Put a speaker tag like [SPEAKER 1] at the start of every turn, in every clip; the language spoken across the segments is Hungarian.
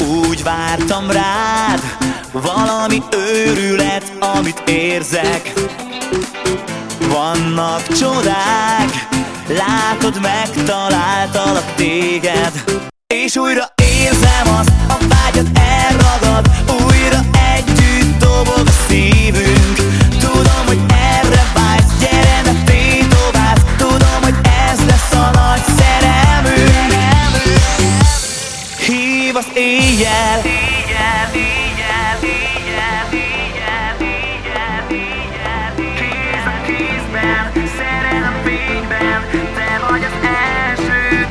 [SPEAKER 1] Úgy vártam rád Valami őrület, amit érzek. Vannak csodák Látod, megtaláltalak téged. szívem Te vagy az első,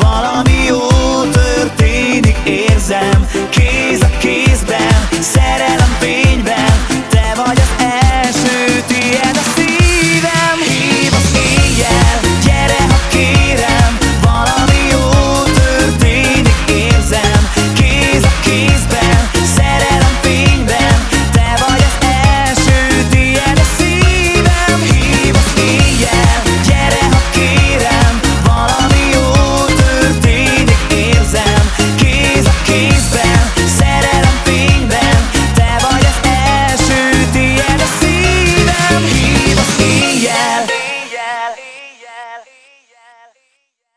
[SPEAKER 1] Valami jó történik, érzem. Kéz a kézben, szerelem fényben Te vagy az első, tiéd szívem. Hív az éjjel, gyere ha Valami jó történik, érzem. Kéz a kézben